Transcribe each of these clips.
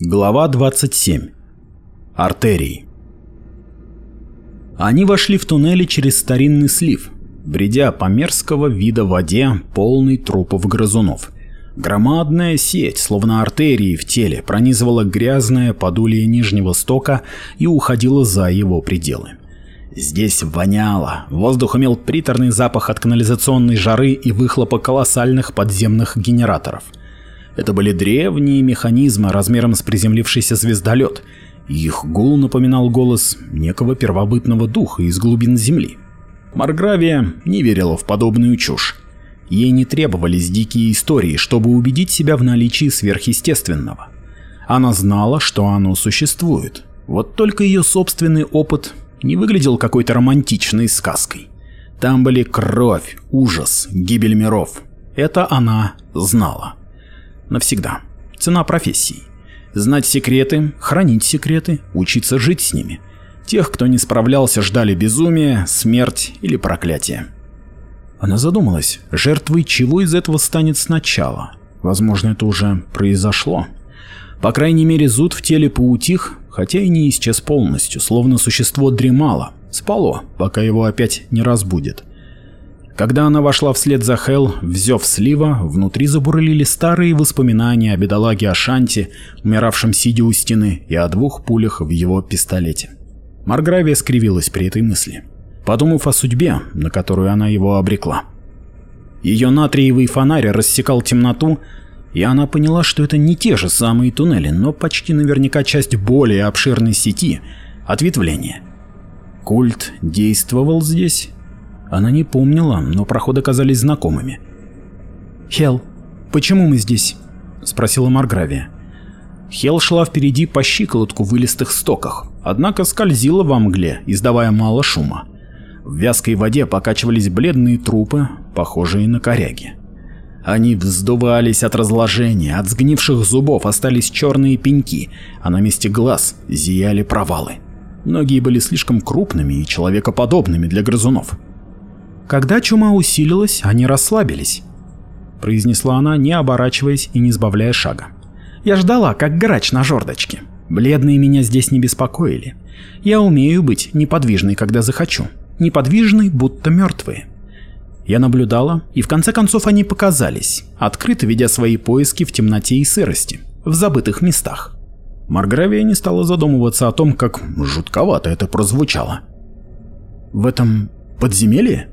Глава 27. Артерии. Они вошли в туннели через старинный слив, бредя по мерзкого вида воде, полной трупов грызунов. Громадная сеть, словно артерии в теле, пронизывала грязное подулье Нижнего Стока и уходила за его пределы. Здесь воняло, воздух имел приторный запах от канализационной жары и выхлопа колоссальных подземных генераторов – это были древние механизмы размером с приземлившийся звездолет. Их гул напоминал голос некого первобытного духа из глубин Земли. Маргравия не верила в подобную чушь. Ей не требовались дикие истории, чтобы убедить себя в наличии сверхъестественного. Она знала, что оно существует. Вот только ее собственный опыт не выглядел какой-то романтичной сказкой. Там были кровь, ужас, гибель миров. Это она знала навсегда. Цена профессии. Знать секреты, хранить секреты, учиться жить с ними. Тех, кто не справлялся, ждали безумие, смерть или проклятие. Она задумалась, жертвой чего из этого станет сначала. Возможно, это уже произошло. По крайней мере, зуд в теле поутих, хотя и не исчез полностью, словно существо дремало, спало, пока его опять не разбудит. Когда она вошла вслед за Хел, взев слива, внутри забурлили старые воспоминания о бедолаге Ашанти, умиравшем сидя у стены, и о двух пулях в его пистолете. Маргравия скривилась при этой мысли, подумав о судьбе, на которую она его обрекла. Ее натриевый фонарь рассекал темноту, и она поняла, что это не те же самые туннели, но почти наверняка часть более обширной сети – ответвления. Культ действовал здесь она не помнила, но проходы казались знакомыми. «Хел, почему мы здесь?» – спросила Маргравия. Хел шла впереди по щиколотку в вылистых стоках, однако скользила во мгле, издавая мало шума. В вязкой воде покачивались бледные трупы, похожие на коряги. Они вздувались от разложения, от сгнивших зубов остались черные пеньки, а на месте глаз зияли провалы. Многие были слишком крупными и человекоподобными для грызунов. Когда чума усилилась, они расслабились. Произнесла она, не оборачиваясь и не сбавляя шага. Я ждала, как грач на жердочке. Бледные меня здесь не беспокоили. Я умею быть неподвижной, когда захочу. Неподвижной, будто мертвые. Я наблюдала, и в конце концов они показались, открыто ведя свои поиски в темноте и сырости, в забытых местах. Маргравия не стала задумываться о том, как жутковато это прозвучало. «В этом подземелье?»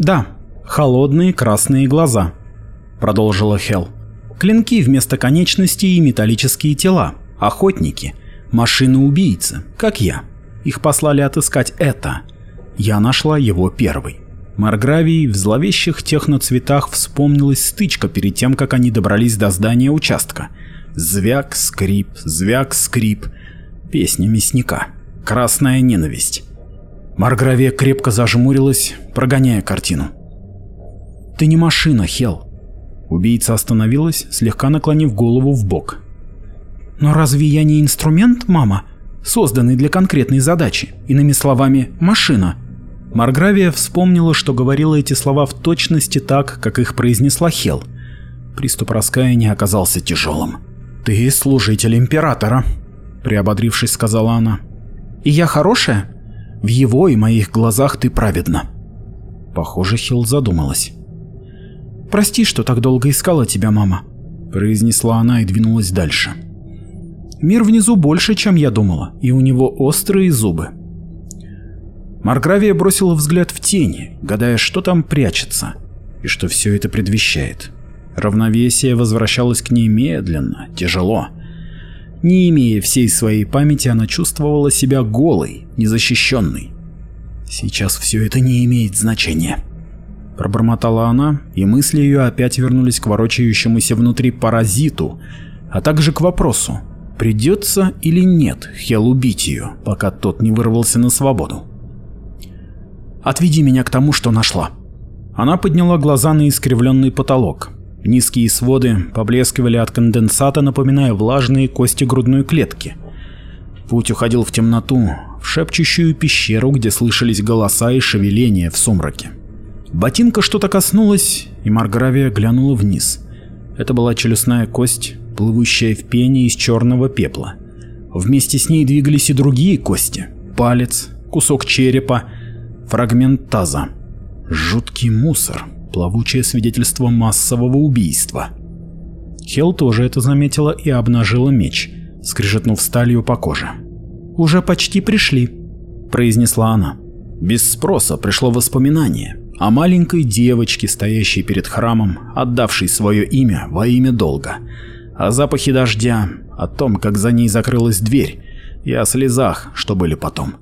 Да, холодные красные глаза, продолжила Хел. Клинки вместо конечностей и металлические тела, охотники, машины-убийцы, как я. Их послали отыскать это. Я нашла его первой. Маргравии в зловещих техноцветах вспомнилась стычка перед тем, как они добрались до здания участка. Звяк, скрип, звяк, скрип. Песня мясника. Красная ненависть. Маргравия крепко зажмурилась, прогоняя картину. «Ты не машина, Хел!» Убийца остановилась, слегка наклонив голову в бок. «Но разве я не инструмент, мама, созданный для конкретной задачи, иными словами, машина?» Маргравия вспомнила, что говорила эти слова в точности так, как их произнесла Хел. Приступ раскаяния оказался тяжелым. «Ты служитель Императора», — приободрившись, сказала она. «И я хорошая?» В его и моих глазах ты праведна. Похоже, Хилл задумалась. «Прости, что так долго искала тебя, мама», — произнесла она и двинулась дальше. «Мир внизу больше, чем я думала, и у него острые зубы». Маргравия бросила взгляд в тени, гадая, что там прячется и что все это предвещает. Равновесие возвращалось к ней медленно, тяжело. Не имея всей своей памяти, она чувствовала себя голой, незащищенной. «Сейчас все это не имеет значения», — пробормотала она, и мысли ее опять вернулись к ворочающемуся внутри паразиту, а также к вопросу, придется или нет Хел убить ее, пока тот не вырвался на свободу. «Отведи меня к тому, что нашла». Она подняла глаза на искривленный потолок. Низкие своды поблескивали от конденсата, напоминая влажные кости грудной клетки. Путь уходил в темноту, в шепчущую пещеру, где слышались голоса и шевеления в сумраке. Ботинка что-то коснулась, и Маргравия глянула вниз. Это была челюстная кость, плывущая в пене из черного пепла. Вместе с ней двигались и другие кости – палец, кусок черепа, фрагмент таза. Жуткий мусор плавучее свидетельство массового убийства. Хел тоже это заметила и обнажила меч, скрежетнув сталью по коже. «Уже почти пришли», – произнесла она. Без спроса пришло воспоминание о маленькой девочке, стоящей перед храмом, отдавшей свое имя во имя долга, о запахе дождя, о том, как за ней закрылась дверь, и о слезах, что были потом.